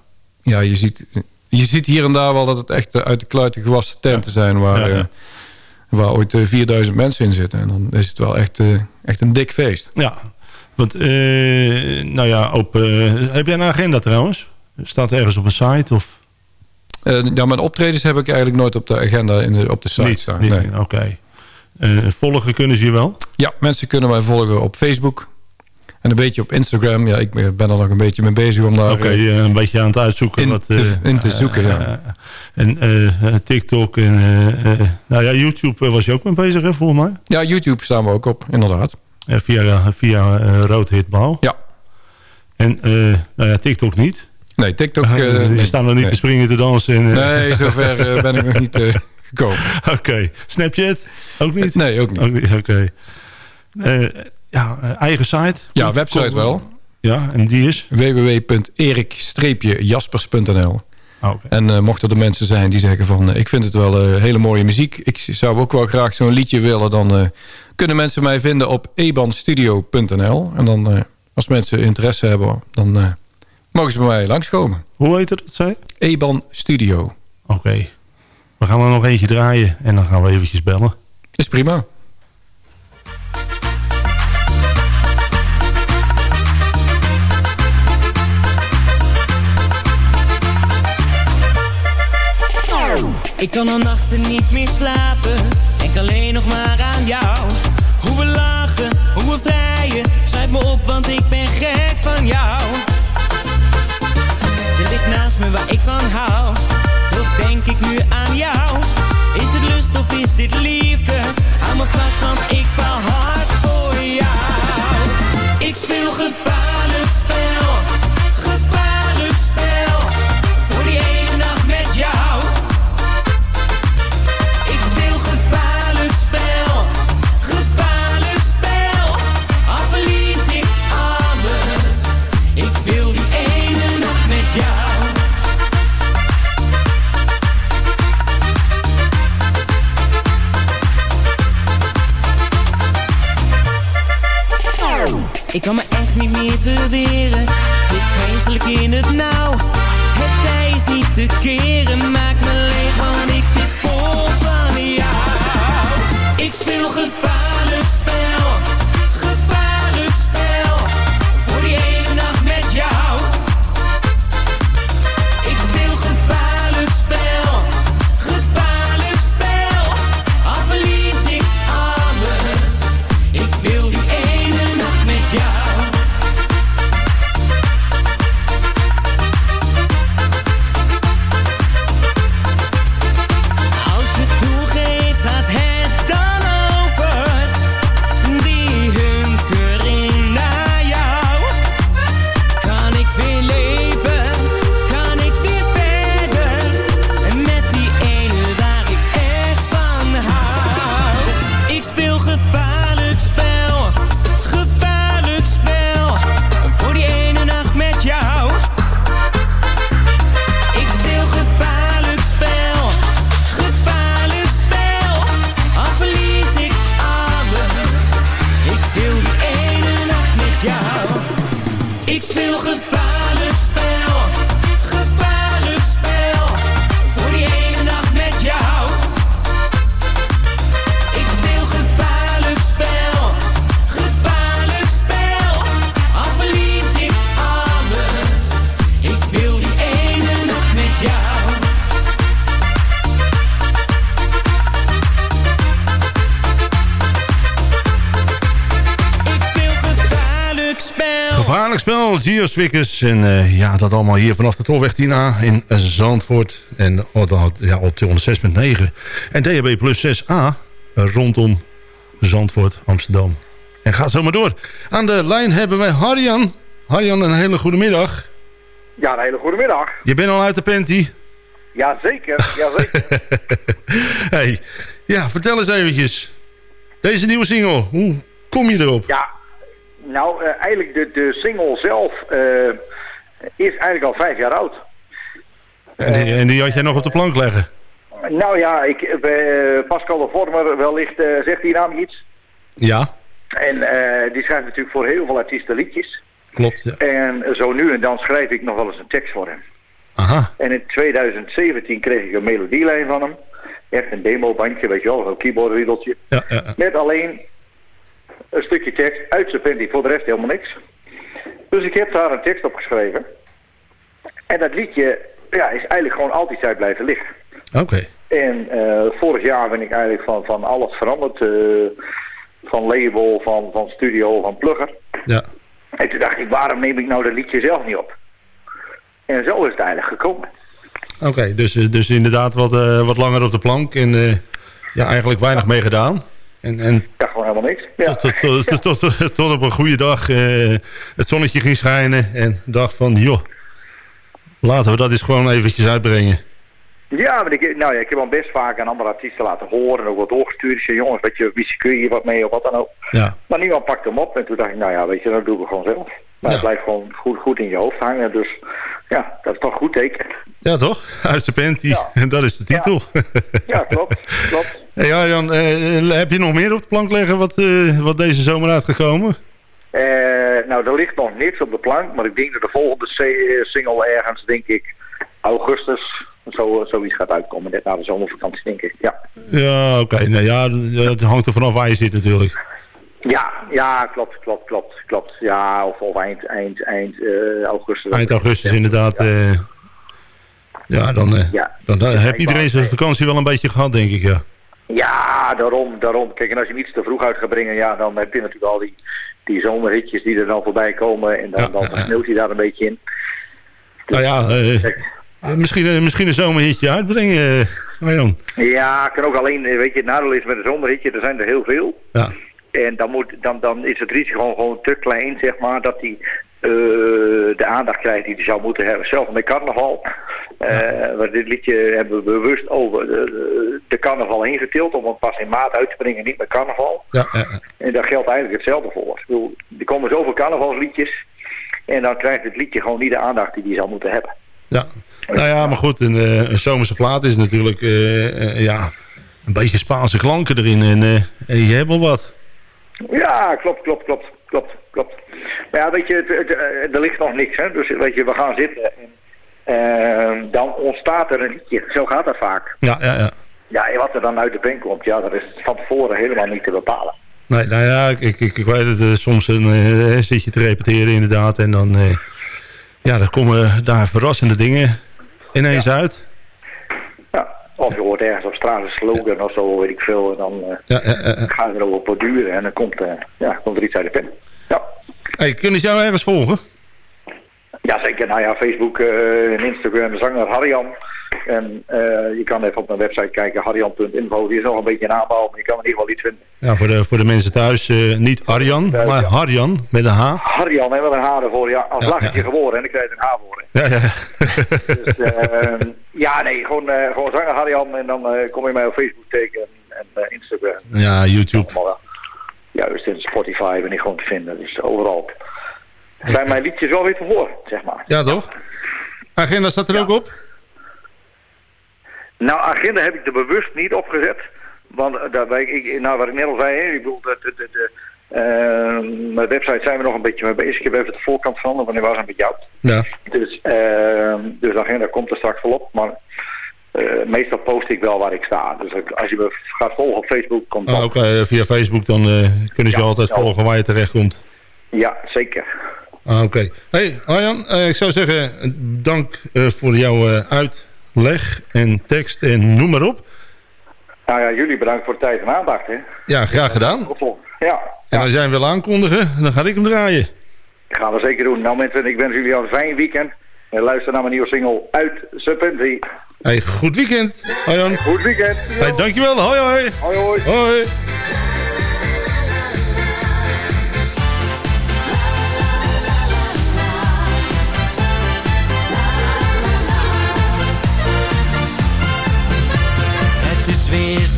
Ja, je ziet, je ziet hier en daar wel dat het echt eh, uit de kluiten gewassen tenten zijn... waar, eh, waar ooit eh, 4000 mensen in zitten. En dan is het wel echt, eh, echt een dik feest. ja. Want, eh, nou ja, op, eh, heb jij een agenda trouwens? Staat ergens op een site of Eh, ja, mijn optredens heb ik eigenlijk nooit op de agenda in de, op de site niet? staan. Nee. Oké. Eh, volgen kunnen ze je wel? Ja, mensen kunnen mij volgen op Facebook. En een beetje op Instagram. Ja, ik ben er nog een beetje mee bezig om daar... Oké, eh, eh, een beetje aan het uitzoeken. in wat, te- eh, in te zoeken, ja. eh, en eh, eh, TikTok en eh, eh, nou ja, YouTube eh, was je ook mee bezig, hè, volgens mij? ja, YouTube staan we ook op, inderdaad. Eh, via via eh, Rood Hit. Ja. En eh, nou ja, TikTok niet. Nee, TikTok... Eh, eh, je nee. staat nog niet Nee. te springen, te dansen. En, eh, Nee, *laughs* zover eh, ben ik nog niet eh, gekomen. Oké. Snapchat? Ook niet? Nee, ook niet. Oké. Eh, ja, eh, eigen site? Ja, website wel. Ja, en die is? www.erik-jaspers.nl Ah, oké. En eh, mochten er mensen zijn die zeggen van... eh, ik vind het wel hele mooie muziek. Ik zou ook wel graag zo'n liedje willen. Dan kunnen mensen mij vinden op ebanstudio.nl. En dan, als mensen interesse hebben... dan mogen ze bij mij langskomen. Hoe heet het, dat zei? Eban Studio. Oké. We gaan er nog eentje draaien en dan gaan we eventjes bellen. Is prima. Ik kan al nachten niet meer slapen, denk alleen nog maar aan jou. Hoe we lachen, hoe we vrijen, schrijf me op want ik ben gek van jou. Je ligt naast me waar ik van hou, toch denk ik nu aan jou. Is het lust of is dit liefde? Hou me vast want ik val hard voor jou. Ik speel gevaarlijk spel, Ik kan me echt niet meer verweren. Zit vreselijk in het nauw. Het tij is niet te keren. Maak me leeg, want ik zit vol van jou. Ik speel gevaarlijk Jawel, Gio Swickers. En eh, ja, dat allemaal hier vanaf de Tolweg 10A in Zandvoort. En oh, ja, op de 106.9. En DHB plus 6A rondom Zandvoort, Amsterdam. En gaat zo maar door. Aan de lijn hebben wij Harjan. Harjan, een hele goede middag. Ja, een hele goede middag. Je bent al uit de panty. Jazeker, jazeker. *laughs* hey, ja, vertel eens eventjes. Deze nieuwe single, hoe kom je erop? Ja, nou, eh, eigenlijk de, de single zelf eh, is eigenlijk al vijf jaar oud. En die, en die had jij nog op de plank leggen? Nou ja, ik, eh, Pascal de Vormer, wellicht zegt die naam iets. Ja. En die schrijft natuurlijk voor heel veel artiesten liedjes. Klopt, ja. En zo nu en dan schrijf ik nog wel eens een tekst voor hem. Aha. En in 2017 kreeg ik een melodielijn van hem. Echt een demobandje, weet je wel, een keyboardriedeltje. Ja, ja, ja. Met alleen een stukje tekst uit zijn die voor de rest helemaal niks. Dus ik heb daar een tekst op geschreven. En dat liedje ja, is eigenlijk gewoon altijd uit blijven liggen. Oké. En eh, vorig jaar ben ik eigenlijk van, van alles veranderd. eh, van label, van, van studio, van plugger. Ja. En toen dacht ik, waarom neem ik nou dat liedje zelf niet op? En zo is het eigenlijk gekomen. Oké, dus, dus inderdaad wat, eh, wat langer op de plank en ja, eigenlijk weinig mee gedaan. En, en Ja, gewoon helemaal niks. Ja. tot, tot, tot, *laughs* tot, tot- tot op een goede dag eh, het zonnetje ging schijnen en dacht van, joh, laten we dat eens gewoon eventjes uitbrengen. Ja, maar ik, nou ja, ik heb al best vaak aan andere artiesten laten horen en ook wat doorgestuurd. Ik zei, jongens, weet je, wie kun je hier wat mee of wat dan ook. Ja, Maar niemand pakte hem op en toen dacht ik, nou ja, weet je, dat doen we gewoon zelf. Maar het blijft gewoon goed, goed in je hoofd hangen, dus ja, dat is toch goed teken. ja toch? Uit de panty, Ja. en *laughs* dat is de titel. Ja, klopt, *laughs* klopt. Hey Arjan, eh, heb je nog meer op de plank leggen wat, eh, wat deze zomer uitgekomen? Eh, nou, er ligt nog niks op de plank, maar ik denk dat de volgende single ergens, denk ik, augustus, zo, zoiets gaat uitkomen. Net na de zomervakantie, denk ik, ja. Ja, oké. Nou ja, het hangt er vanaf waar je zit natuurlijk. Ja, ja, klopt, klopt, klopt, klopt. Ja, of, of eind, eind, eind eh, augustus. Eind augustus inderdaad. eh, ja, dan, eh, Ja. dan, dan heb iedereen zijn vakantie wel een beetje gehad, denk ik, ja. Ja, daarom, daarom. Kijk, en als je hem iets te vroeg uit gaat brengen, ja, dan heb je natuurlijk al die, die zomerhitjes die er dan voorbij komen. En dan, Ja, dan hij daar een beetje in. Nou ja, eh, eh, misschien, eh, misschien een zomerhitje uitbrengen, eh, Arjan. Ja, kan ook alleen, weet je, het nadeel is met een zomerhitje, er zijn er heel veel. Ja, En dan, moet, dan, dan is het risico gewoon, gewoon te klein, zeg maar, dat hij de aandacht krijgt die hij zou moeten hebben. Zelf met carnaval. Eh waar dit liedje hebben we bewust over de, de carnaval ingetild om hem pas in maart uit te brengen, niet met carnaval. ja, ja, ja. En daar geldt eigenlijk hetzelfde voor. Ik bedoel, er komen zoveel carnavalsliedjes. En dan krijgt het liedje gewoon niet de aandacht die hij zou moeten hebben. ja. Nou ja, maar goed, een, eh, een zomerse plaat is natuurlijk eh, ja, een beetje Spaanse klanken erin. En, je hebt wel wat. Ja, klopt, klopt, klopt, klopt, klopt. Maar ja, weet je, het, het, er ligt nog niks. Hè? Dus weet je, we gaan zitten. En, dan ontstaat er een liedje. Zo gaat dat vaak. Ja, ja, ja. Ja, en wat er dan uit de pen komt, ja, dat is van tevoren helemaal niet te bepalen. Nee, nou ja, ik, ik, ik weet het. eh, soms een, eh, zit je te repeteren inderdaad. En dan, eh, ja, dan komen daar verrassende dingen ineens uit. Ja, of je hoort ergens op straat een slogan of zo, weet ik veel. En dan eh Ja, eh, eh, eh. ga je erover borduren en dan komt, eh, ja, komt er iets uit de pen. Ja. Hey, kunnen ze jou ergens volgen? Jazeker, nou ja, Facebook eh, en Instagram, zanger Harjan. En eh, je kan even op mijn website kijken, harjan.info. Die is nog een beetje een aanbouw, maar je kan in ieder geval iets vinden. Ja, voor de, voor de mensen thuis, eh, niet Arjan, maar ja. Harjan met een H. Harjan, hè, met een H ervoor. Ja, als Ja, lachertje ja. geboren en ik krijg een H voor. hè. Ja, ja. Dus eh, ja, nee, gewoon, gewoon zanger Harjan. En dan kom je mij op Facebook tegen en Instagram. ja, YouTube. Juist in Spotify ben ik gewoon te vinden. Dus overal zijn mijn liedjes wel weer te horen, zeg maar. Ja, toch? Agenda staat er ook op? Nou, agenda heb ik er bewust niet opgezet. Want eh, daar, waar ik, ik- nou, wat ik net al zei, hè, ik bedoel, de, de, de, de, eh, mijn website zijn we nog een beetje mee bezig. Ik heb even de voorkant veranderd, want die was een beetje oud. Ja. Dus, eh, dus de agenda komt er straks volop. Maar eh, meestal post ik wel waar ik sta. Dus ik- als je me gaat volgen op Facebook, komt dat. Oh, Oké, via Facebook dan kunnen ze je Ja, altijd ja. volgen waar je terecht komt. Ja, zeker. Ah, Oké. Hey Arjan, eh, ik zou zeggen, dank eh, voor jouw eh, uitleg en tekst en noem maar op. Nou ja, jullie bedankt voor de tijd en aandacht. Hè. Ja, graag gedaan. Ja. En als jij hem wil aankondigen, dan ga ik hem draaien. gaan we zeker doen. Nou mensen, ik wens jullie een fijn weekend. En luister naar mijn nieuwe single uit Serpenti. Hey, goed weekend, Arjan. Goed weekend. Hey, dankjewel. Hoi, hoi. Hoi, hoi. Hoi.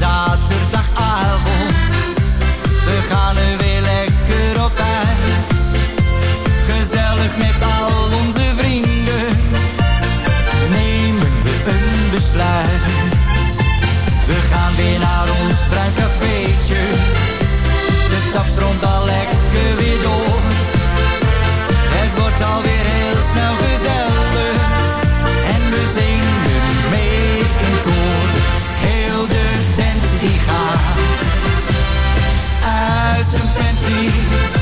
Zaterdagavond. We gaan er weer lekker op uit. Gezellig met al onze vrienden. Nemen we een besluit. We gaan weer naar ons bruin cafeetje. De tap stroomt al lekker weer door. Het wordt alweer heel snel gezellig. Uit zijn fancy.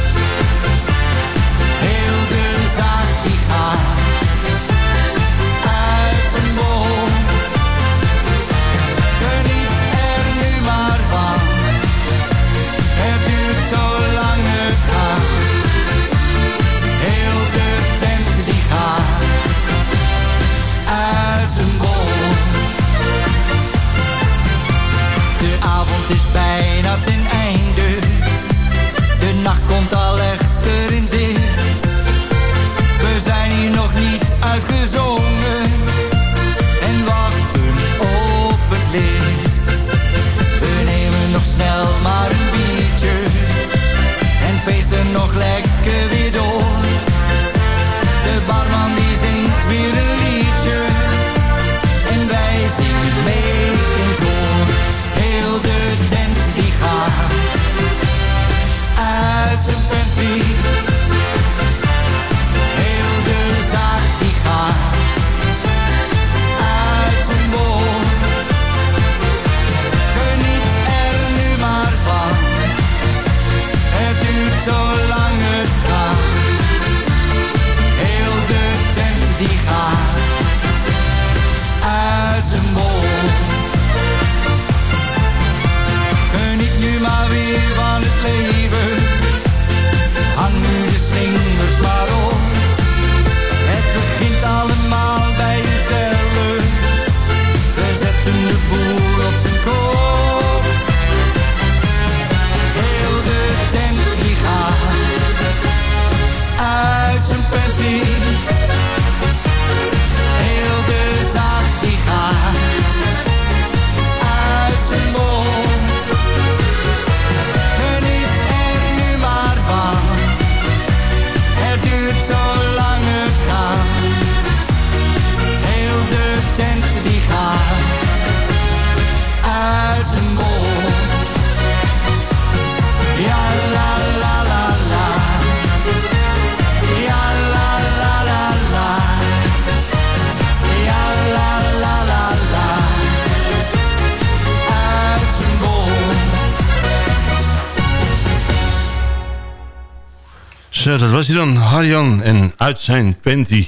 Dat was hij dan. Harjan en uit zijn panty.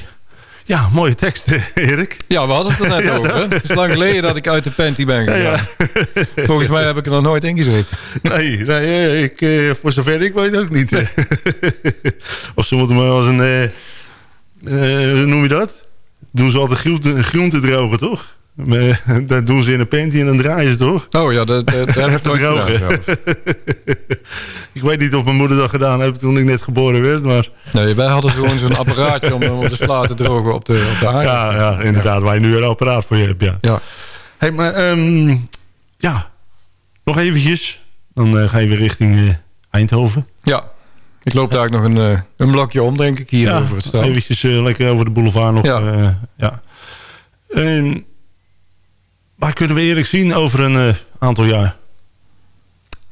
Ja, mooie teksten, *laughs* Erik. Ja, we hadden het er net *laughs* Ja, over. Het is lang geleden dat ik uit de panty ben gegaan. Volgens mij heb ik er nog nooit in gezeten. *laughs* Nee, nee ik, eh, voor zover ik weet ook niet. of ze moeten maar als een... eh, eh, hoe noem je dat? Doen ze altijd groente, groente drogen, toch? Maar, dat doen ze in een panty en dan draaien ze toch? Oh ja, dat, dat, dat heb ik *laughs* nooit gedaan. *laughs* ik weet niet of mijn moeder dat gedaan heeft toen ik net geboren werd, maar... Nee, wij hadden gewoon zo'n apparaatje om, om de sla te *laughs* drogen op de, op de aarde. Ja, ja, inderdaad, waar je nu een apparaat voor je hebt, ja. Ja. Hey, maar ehm, ja, nog eventjes. Dan eh, ga je weer richting eh, Eindhoven. Ja, ik loop daar ook nog een, eh, een blokje om, denk ik, hier over het strand. eventjes eh, lekker over de boulevard nog. Ja. Ja. ja. En waar kunnen we Erik zien over een eh, aantal jaar?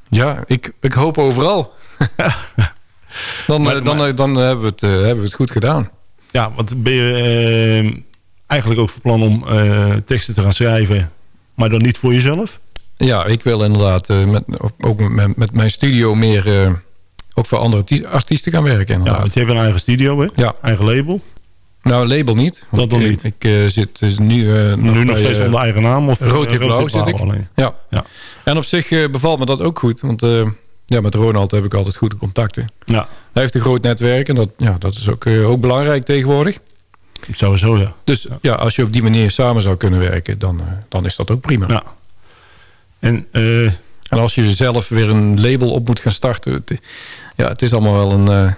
Ja, ik, ik hoop overal. *laughs* dan, Maar- eh, dan, maar- eh, dan hebben, we het, hebben we het goed gedaan. Ja, want ben je eigenlijk ook van plan om teksten te gaan schrijven, maar dan niet voor jezelf? Ja, ik wil inderdaad met, ook met, met mijn studio meer ook voor andere arti- artiesten gaan werken. Ja, Inderdaad. want je hebt een eigen studio, hè? Ja. Eigen label. Nou, label niet. Dat nog niet. Ik eh, zit dus nu, eh, nu nog steeds eh, onder eigen naam? Of, Rood, eh, Blauw zit ik. alleen? Ja. Ja. En op zich eh, bevalt me dat ook goed. Want eh, Ja, met Ronald heb ik altijd goede contacten. Ja. Hij heeft een groot netwerk en dat, ja, dat is ook, eh, ook belangrijk tegenwoordig. Sowieso, ja. Dus ja. als je op die manier samen zou kunnen werken, dan, eh, dan is dat ook prima. Ja. En, eh, en als je zelf weer een label op moet gaan starten... Het, ja, het is allemaal wel een, eh,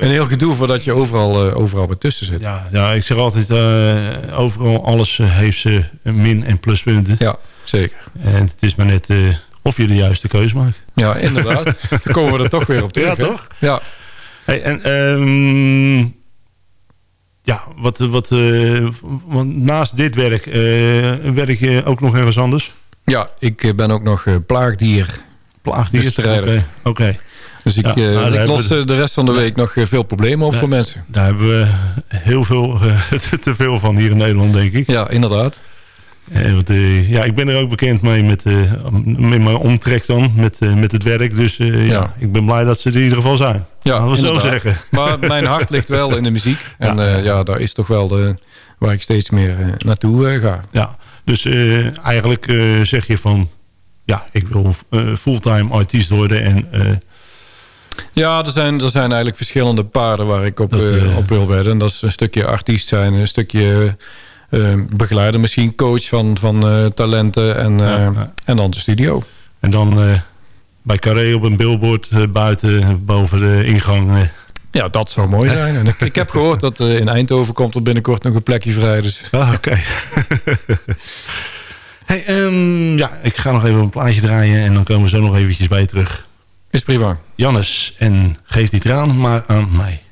een heel gedoe voordat je overal, uh, overal bij tussen zit. Ja, ja ik zeg altijd, uh, overal alles heeft ze min- en pluspunten. Ja, zeker. En het is maar net uh, of je de juiste keus maakt. Ja, inderdaad. *laughs* Dan komen we er toch weer op terug. Ja, toch? Ja. Hey, en um, ja, wat, wat, want naast dit werk, werk je ook nog ergens anders? Ja, ik ben ook nog plaagdier. Plaagdier? Oké. Okay. Okay. Dus ik, ja, nou, ik los we... de rest van de week nog veel problemen op daar, voor mensen. Daar hebben we heel veel, *laughs* te veel van hier in Nederland, denk ik. Ja, inderdaad. Want, ja, ik ben er ook bekend mee met, met mijn omtrek dan, met, met het werk. Dus ja. ja. ik ben blij dat ze er in ieder geval zijn. Ja, Laten we zo zeggen. *laughs* Maar mijn hart ligt wel in de muziek. *laughs* En ja, ja daar is toch wel de, waar ik steeds meer naartoe ga. Ja, dus eigenlijk zeg je van... Ja, ik wil fulltime artiest worden en... Ja, er zijn, er zijn eigenlijk verschillende paarden waar ik op, Dat, uh, eh, op wil wedden. Dat is een stukje artiest zijn, een stukje uh, begeleider, misschien coach van, van uh, talenten en, Ja, en dan de studio. En dan eh, bij Carré op een billboard eh, buiten, boven de ingang. eh. Ja, dat zou mooi zijn. En ik, ik heb gehoord dat eh, in Eindhoven komt er binnenkort nog een plekje vrij. Dus Ah, oké. *laughs* hey, ehm, ja, ik ga nog even een plaatje draaien en dan komen we zo nog eventjes bij terug. Is prima. Jannes, en geef die traan maar aan mij.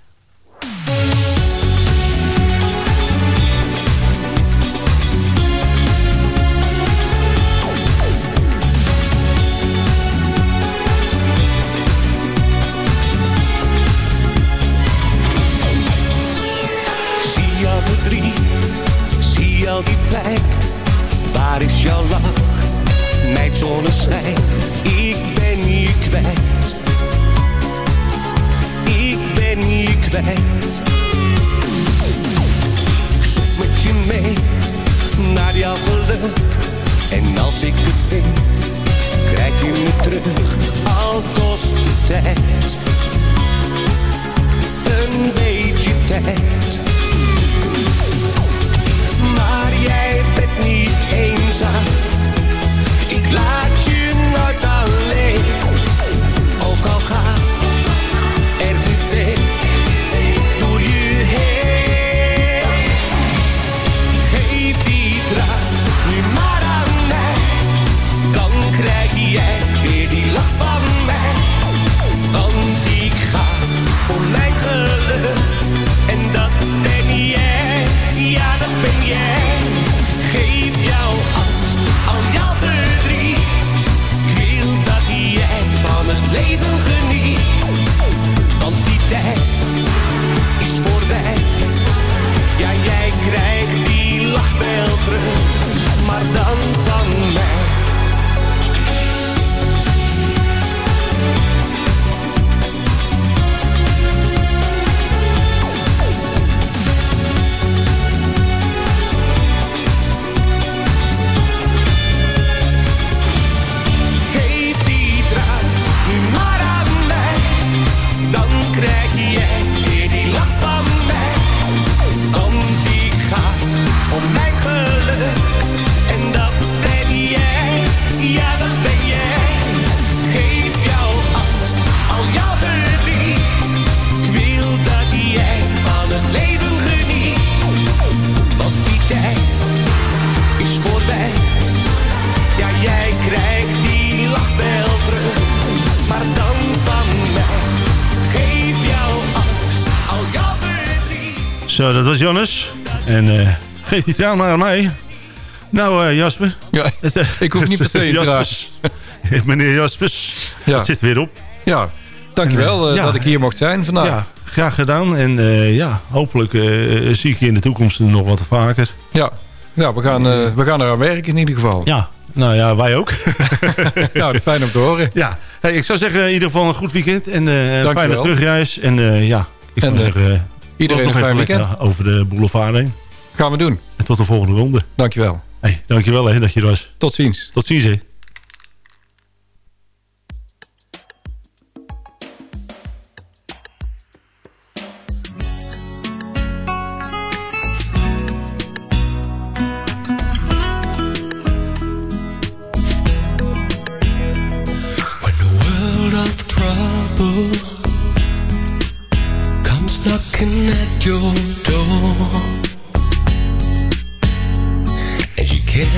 Zo, dat was Jannes. En eh, geef die traan maar aan mij. Nou, eh, Jasper. Ja, *laughs* ik hoef niet per se. Jaspers. *laughs* Meneer Jaspers. Ja. Het zit weer op. Ja, dankjewel eh, Ja. dat ik hier mocht zijn vandaag. Ja, graag gedaan. En eh, ja, hopelijk eh, zie ik je in de toekomst nog wat vaker. Ja, ja we, gaan, eh, we gaan eraan werken in ieder geval. Ja, nou ja, wij ook. *laughs* nou, fijn om te horen. Ja, hey, ik zou zeggen in ieder geval een goed weekend. En eh, een Dankjewel. fijne terugreis. En eh, ja, ik zou En, eh, zeggen... iedereen loop een nog fijn weekend. lekker Over de boulevard heen. Gaan we doen. En tot de volgende ronde. Dankjewel. Hey, dankjewel hè, dat je er was. Tot ziens. Tot ziens hè.